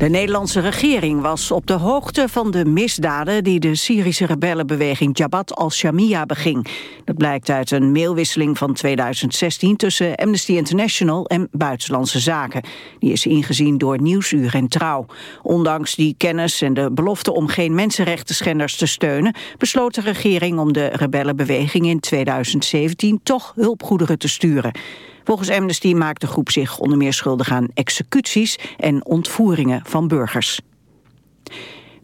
De Nederlandse regering was op de hoogte van de misdaden... die de Syrische rebellenbeweging Jabhat al-Shamia beging. Dat blijkt uit een mailwisseling van 2016... tussen Amnesty International en Buitenlandse Zaken. Die is ingezien door Nieuwsuur en Trouw. Ondanks die kennis en de belofte om geen mensenrechtenschenders te steunen... besloot de regering om de rebellenbeweging in 2017... toch hulpgoederen te sturen. Volgens Amnesty maakt de groep zich onder meer schuldig aan executies en ontvoeringen van burgers.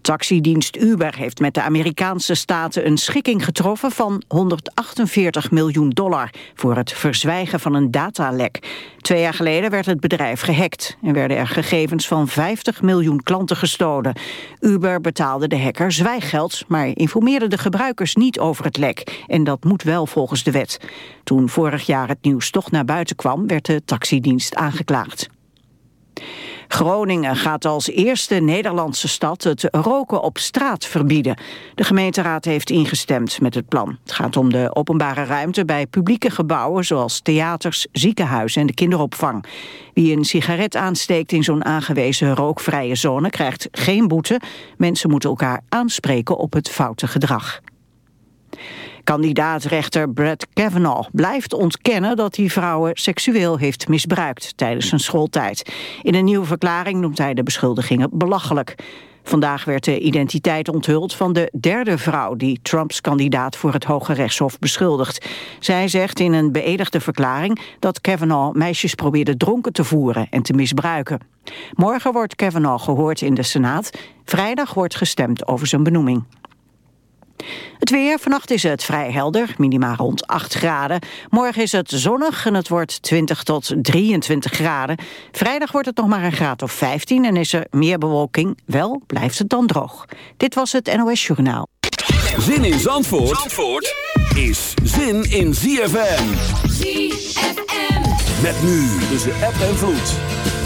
Taxidienst Uber heeft met de Amerikaanse staten een schikking getroffen van 148 miljoen dollar voor het verzwijgen van een datalek. Twee jaar geleden werd het bedrijf gehackt en werden er gegevens van 50 miljoen klanten gestolen. Uber betaalde de hacker zwijggeld, maar informeerde de gebruikers niet over het lek. En dat moet wel volgens de wet. Toen vorig jaar het nieuws toch naar buiten kwam, werd de taxidienst aangeklaagd. Groningen gaat als eerste Nederlandse stad het roken op straat verbieden. De gemeenteraad heeft ingestemd met het plan. Het gaat om de openbare ruimte bij publieke gebouwen zoals theaters, ziekenhuizen en de kinderopvang. Wie een sigaret aansteekt in zo'n aangewezen rookvrije zone krijgt geen boete. Mensen moeten elkaar aanspreken op het foute gedrag. Kandidaatrechter Brett Kavanaugh blijft ontkennen dat hij vrouwen seksueel heeft misbruikt tijdens zijn schooltijd. In een nieuwe verklaring noemt hij de beschuldigingen belachelijk. Vandaag werd de identiteit onthuld van de derde vrouw die Trumps kandidaat voor het Hoge Rechtshof beschuldigt. Zij zegt in een beëdigde verklaring dat Kavanaugh meisjes probeerde dronken te voeren en te misbruiken. Morgen wordt Kavanaugh gehoord in de Senaat. Vrijdag wordt gestemd over zijn benoeming. Het weer, vannacht is het vrij helder, minima rond 8 graden. Morgen is het zonnig en het wordt 20 tot 23 graden. Vrijdag wordt het nog maar een graad of 15 en is er meer bewolking. Wel blijft het dan droog. Dit was het NOS Journaal. Zin in Zandvoort, Zandvoort is zin in ZFM. ZFM. Met nu tussen app en vloed.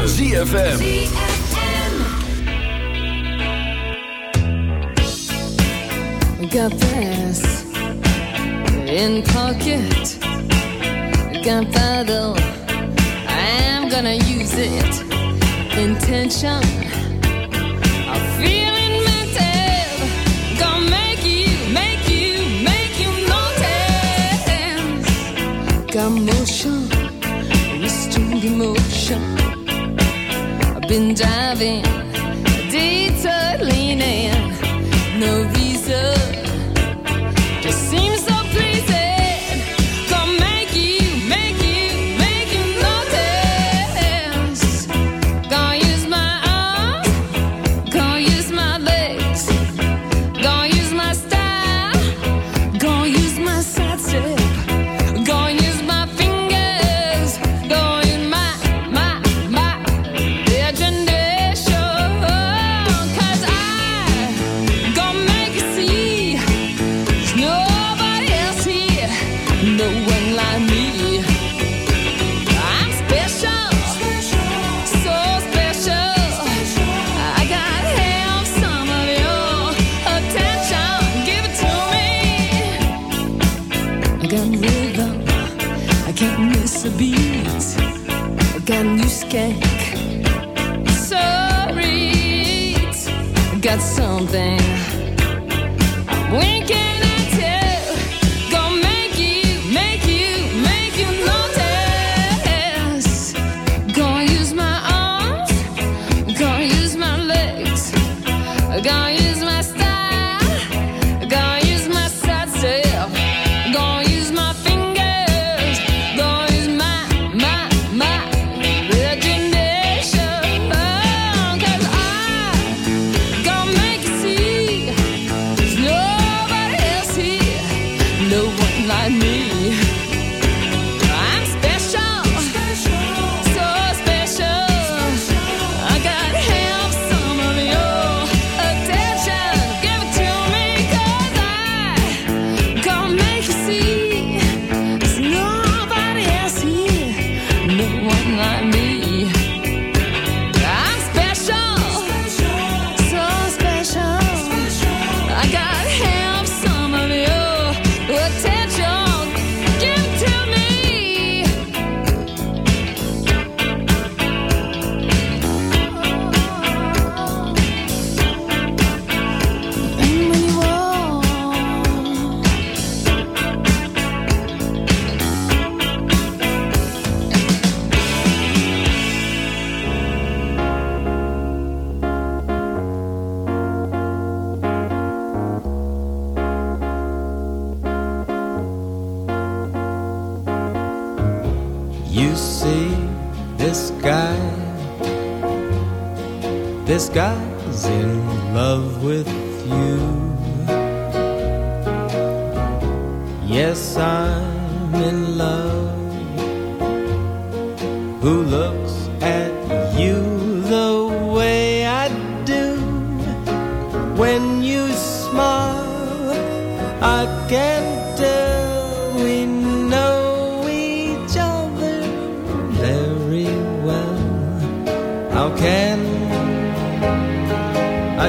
van ZFM. Got this in pocket. got Gunpowder, I'm gonna use it. Intention been driving, detour leaning, no.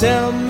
Tell me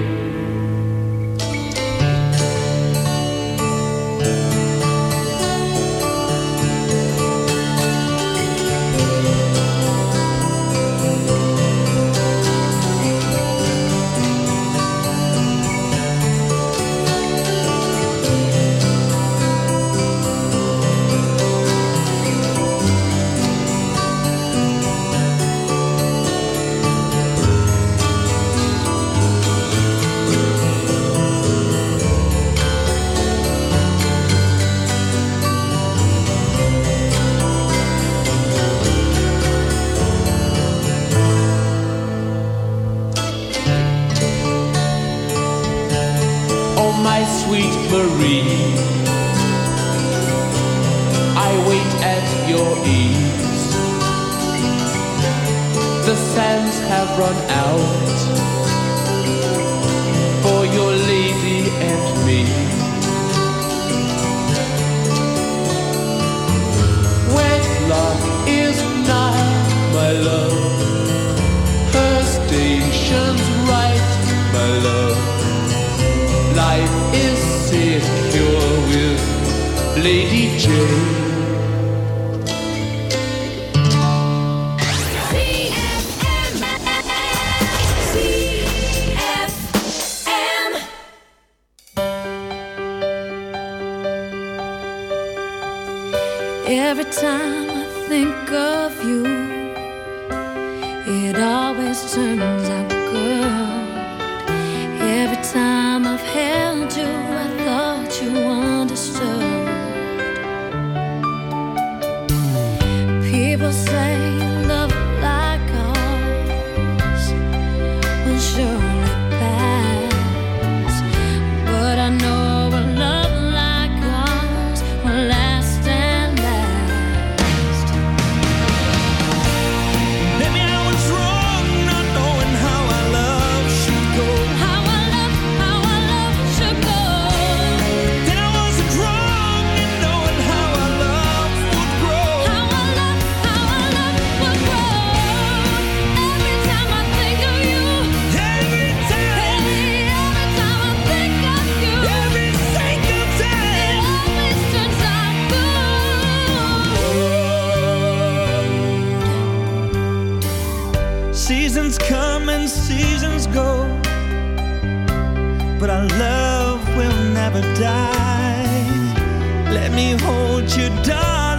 The sands have run out for your lady and me. Wedlock is nigh, my love. Her station's right, my love. Life is secure with Lady Jane. Die. Let me hold you, darling,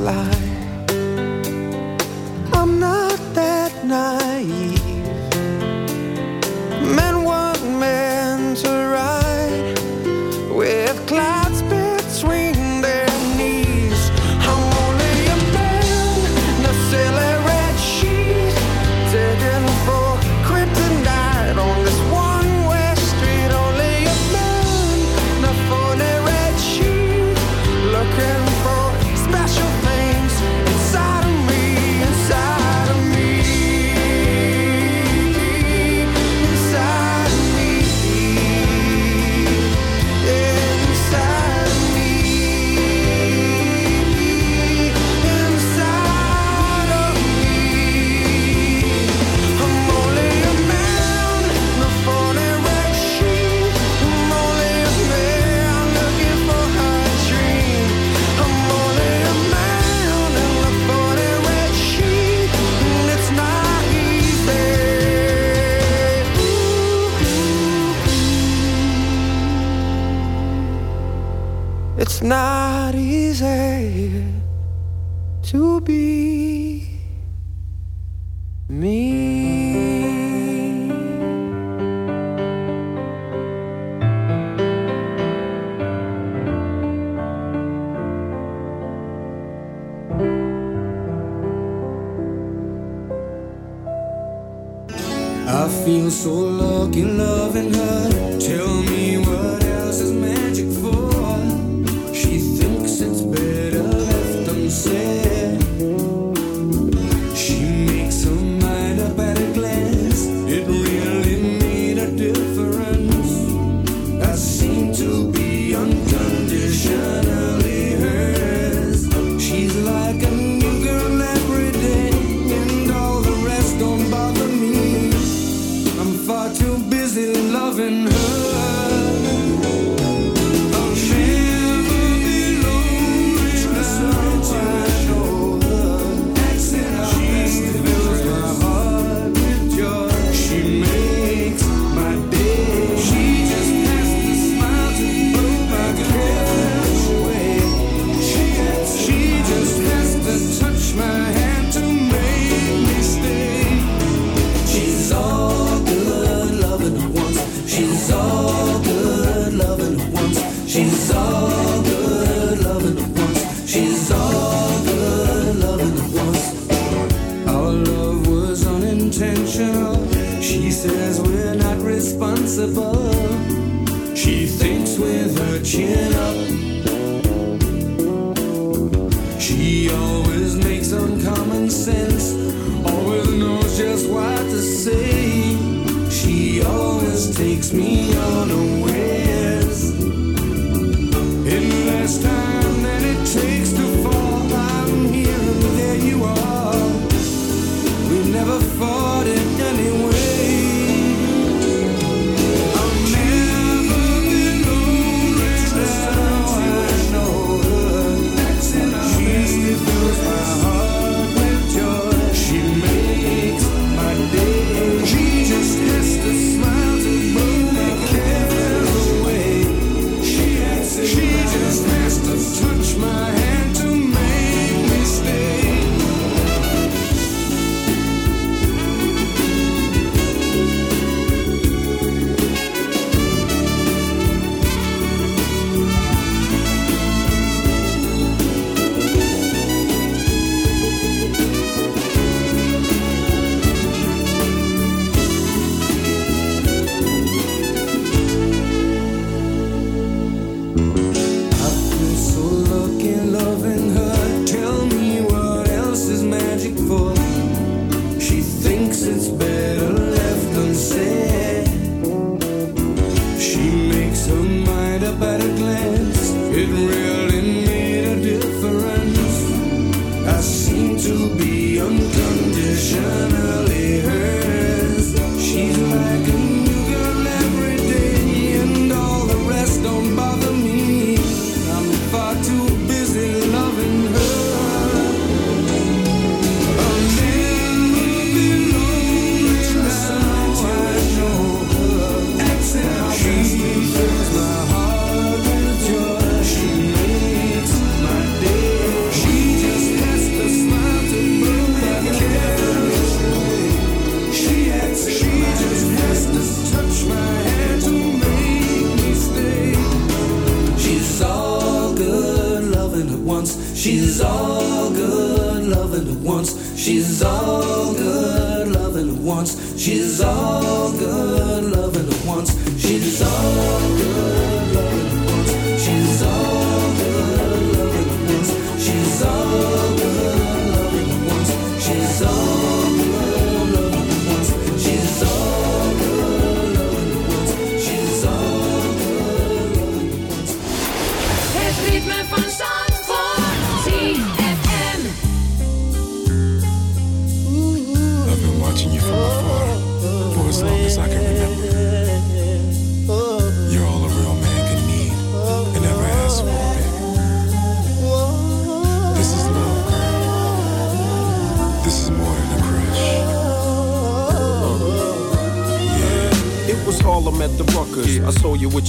fly. I'm not that naive.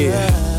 Yeah.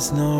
The boys no.